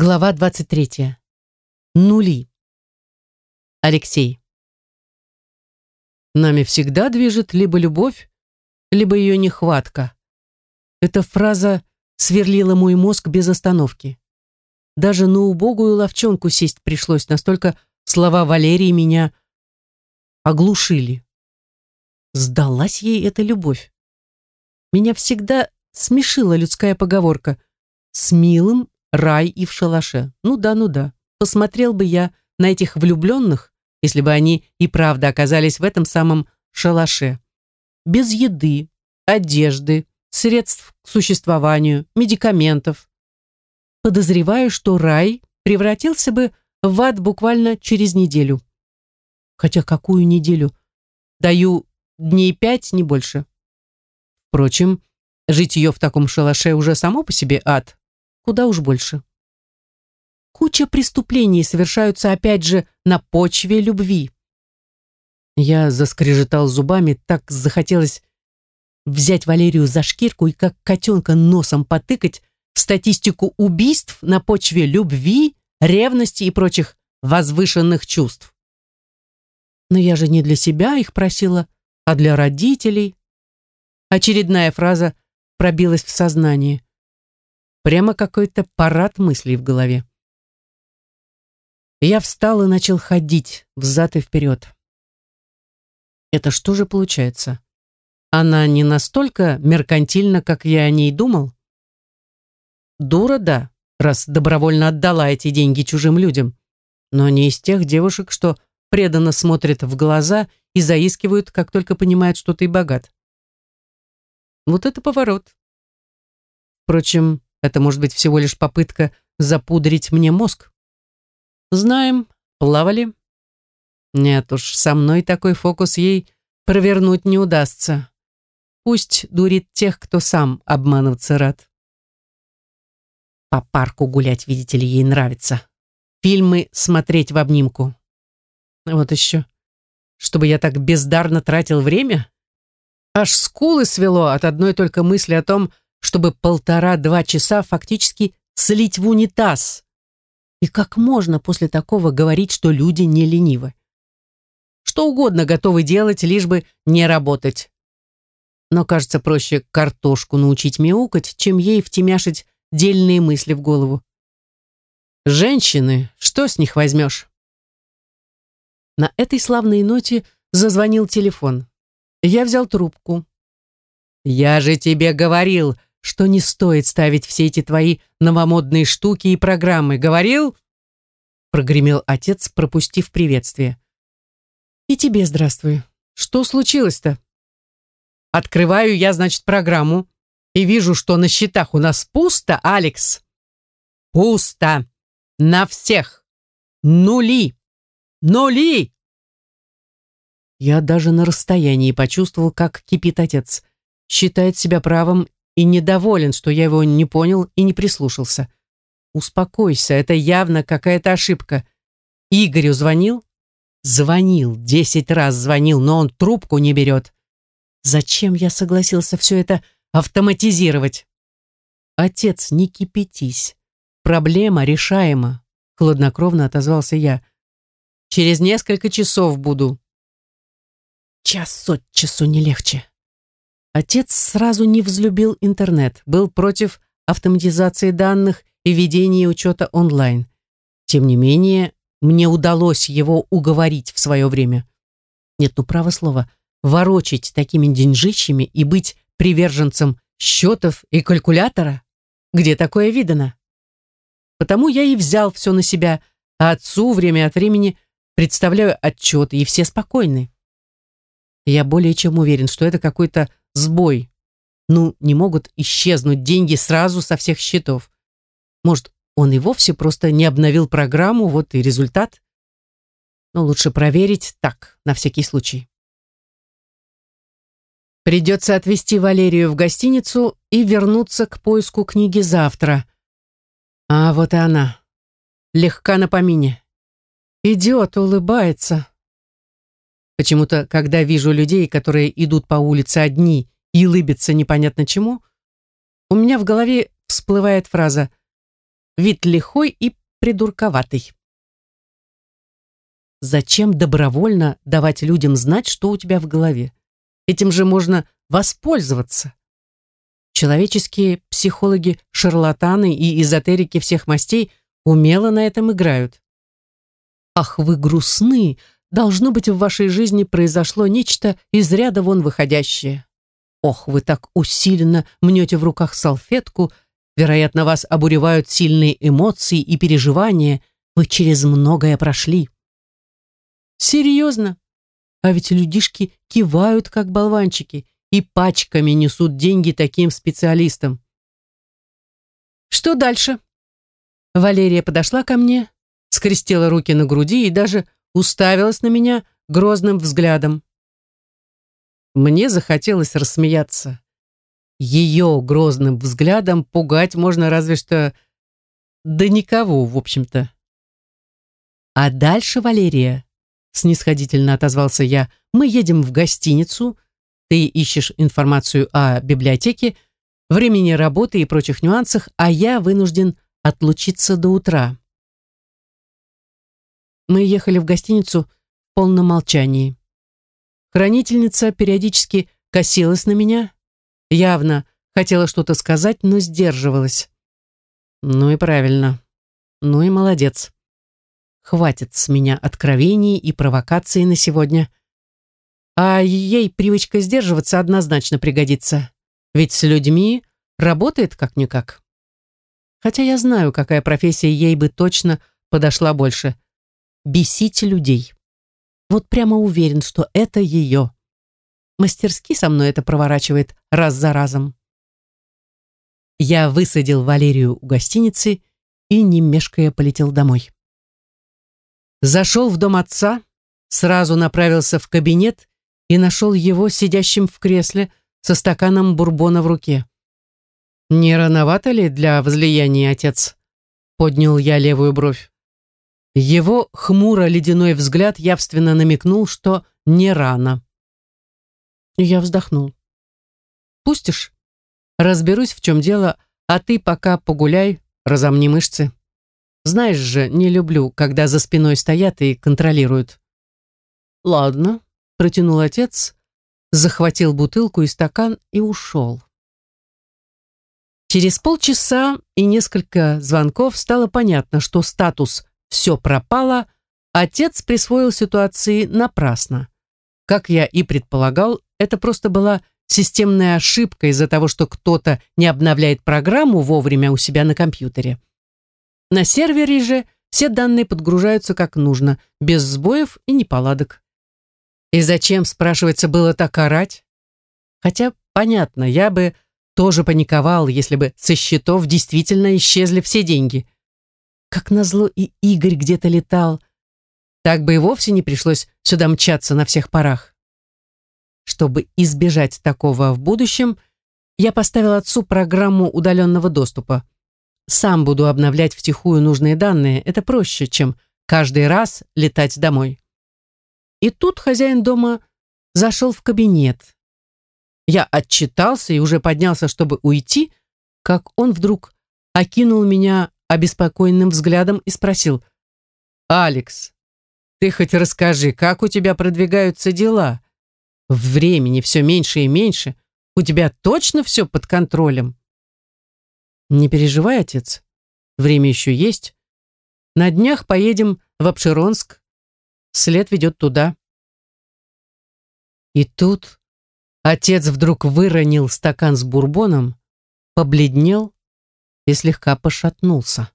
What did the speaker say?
Глава 23. Нули. Алексей. Нами всегда движет либо любовь, либо ее нехватка. Эта фраза сверлила мой мозг без остановки. Даже на убогую ловчонку сесть пришлось, настолько слова Валерии меня оглушили. Сдалась ей эта любовь. Меня всегда смешила людская поговорка «с милым рай и в шалаше. Ну да, ну да. Посмотрел бы я на этих влюбленных, если бы они и правда оказались в этом самом шалаше. Без еды, одежды, средств к существованию, медикаментов. Подозреваю, что рай превратился бы в ад буквально через неделю. Хотя какую неделю? Даю дней пять, не больше. Впрочем, жить ее в таком шалаше уже само по себе ад куда уж больше. Куча преступлений совершаются опять же на почве любви. Я заскрежетал зубами, так захотелось взять Валерию за шкирку и как котенка носом потыкать в статистику убийств на почве любви, ревности и прочих возвышенных чувств. Но я же не для себя их просила, а для родителей. Очередная фраза пробилась в сознание. Прямо какой-то парад мыслей в голове. Я встал и начал ходить взад и вперед. Это что же получается? Она не настолько меркантильна, как я о ней думал? Дура, да, раз добровольно отдала эти деньги чужим людям, но не из тех девушек, что преданно смотрят в глаза и заискивают, как только понимают, что ты богат. Вот это поворот. Впрочем, это может быть всего лишь попытка запудрить мне мозг. Знаем, плавали. Нет уж, со мной такой фокус ей провернуть не удастся. Пусть дурит тех, кто сам обманываться рад. По парку гулять, видите ли, ей нравится. Фильмы смотреть в обнимку. Вот еще. Чтобы я так бездарно тратил время? Аж скулы свело от одной только мысли о том, чтобы полтора-два часа фактически слить в унитаз. И как можно после такого говорить, что люди не ленивы? Что угодно готовы делать, лишь бы не работать. Но кажется проще картошку научить мяукать, чем ей втемяшить дельные мысли в голову. Женщины, что с них возьмешь? На этой славной ноте зазвонил телефон. Я взял трубку. «Я же тебе говорил, что не стоит ставить все эти твои новомодные штуки и программы. Говорил?» Прогремел отец, пропустив приветствие. «И тебе здравствуй. Что случилось-то?» «Открываю я, значит, программу и вижу, что на счетах у нас пусто, Алекс. Пусто. На всех. Нули. Нули!» Я даже на расстоянии почувствовал, как кипит отец. Считает себя правым и недоволен, что я его не понял и не прислушался. Успокойся, это явно какая-то ошибка. Игорю звонил? Звонил, десять раз звонил, но он трубку не берет. Зачем я согласился все это автоматизировать? Отец, не кипятись. Проблема решаема, хладнокровно отозвался я. Через несколько часов буду. Час от часу не легче. Отец сразу не взлюбил интернет, был против автоматизации данных и ведения учета онлайн. Тем не менее, мне удалось его уговорить в свое время. Нет, ну право слово, ворочить такими деньжищами и быть приверженцем счетов и калькулятора? Где такое видано? Потому я и взял все на себя, а отцу время от времени представляю отчеты, и все спокойны. Я более чем уверен, что это какой-то сбой. Ну, не могут исчезнуть деньги сразу со всех счетов. Может, он и вовсе просто не обновил программу, вот и результат. Но лучше проверить так, на всякий случай. Придется отвезти Валерию в гостиницу и вернуться к поиску книги завтра. А вот и она. Легка на помине. Идет, улыбается. Почему-то, когда вижу людей, которые идут по улице одни и улыбятся непонятно чему, у меня в голове всплывает фраза вид лихой и придурковатый. Зачем добровольно давать людям знать, что у тебя в голове? Этим же можно воспользоваться. Человеческие психологи, шарлатаны и эзотерики всех мастей умело на этом играют. Ах, вы грустны! Должно быть, в вашей жизни произошло нечто из ряда вон выходящее. Ох, вы так усиленно мнете в руках салфетку, вероятно, вас обуревают сильные эмоции и переживания, вы через многое прошли. Серьезно? А ведь людишки кивают, как болванчики, и пачками несут деньги таким специалистам. Что дальше? Валерия подошла ко мне, скрестила руки на груди и даже уставилась на меня грозным взглядом. Мне захотелось рассмеяться. Ее грозным взглядом пугать можно разве что... Да никого, в общем-то. А дальше, Валерия, снисходительно отозвался я, мы едем в гостиницу, ты ищешь информацию о библиотеке, времени работы и прочих нюансах, а я вынужден отлучиться до утра. Мы ехали в гостиницу в полном молчании. Хранительница периодически косилась на меня, явно хотела что-то сказать, но сдерживалась. Ну и правильно. Ну и молодец. Хватит с меня откровений и провокаций на сегодня. А ей привычка сдерживаться однозначно пригодится. Ведь с людьми работает как-никак. Хотя я знаю, какая профессия ей бы точно подошла больше. Бесить людей. Вот прямо уверен, что это ее. Мастерски со мной это проворачивает раз за разом. Я высадил Валерию у гостиницы и, не мешкая, полетел домой. Зашел в дом отца, сразу направился в кабинет и нашел его сидящим в кресле со стаканом бурбона в руке. «Не рановато ли для возлияния, отец?» Поднял я левую бровь. Его хмуро-ледяной взгляд явственно намекнул, что не рано. Я вздохнул. «Пустишь? Разберусь, в чем дело, а ты пока погуляй, разомни мышцы». Знаешь же, не люблю, когда за спиной стоят и контролируют. Ладно, протянул отец, захватил бутылку и стакан и ушел. Через полчаса и несколько звонков стало понятно, что статус «все пропало» отец присвоил ситуации напрасно. Как я и предполагал, это просто была системная ошибка из-за того, что кто-то не обновляет программу вовремя у себя на компьютере. На сервере же все данные подгружаются как нужно, без сбоев и неполадок. И зачем, спрашивается, было так орать? Хотя, понятно, я бы тоже паниковал, если бы со счетов действительно исчезли все деньги. Как назло и Игорь где-то летал. Так бы и вовсе не пришлось сюда мчаться на всех парах. Чтобы избежать такого в будущем, я поставил отцу программу удаленного доступа. Сам буду обновлять втихую нужные данные. Это проще, чем каждый раз летать домой. И тут хозяин дома зашел в кабинет. Я отчитался и уже поднялся, чтобы уйти, как он вдруг окинул меня обеспокоенным взглядом и спросил, «Алекс, ты хоть расскажи, как у тебя продвигаются дела? Времени все меньше и меньше. У тебя точно все под контролем?» Не переживай, отец. Время еще есть. На днях поедем в Обширонск. След ведет туда. И тут отец вдруг выронил стакан с бурбоном, побледнел и слегка пошатнулся.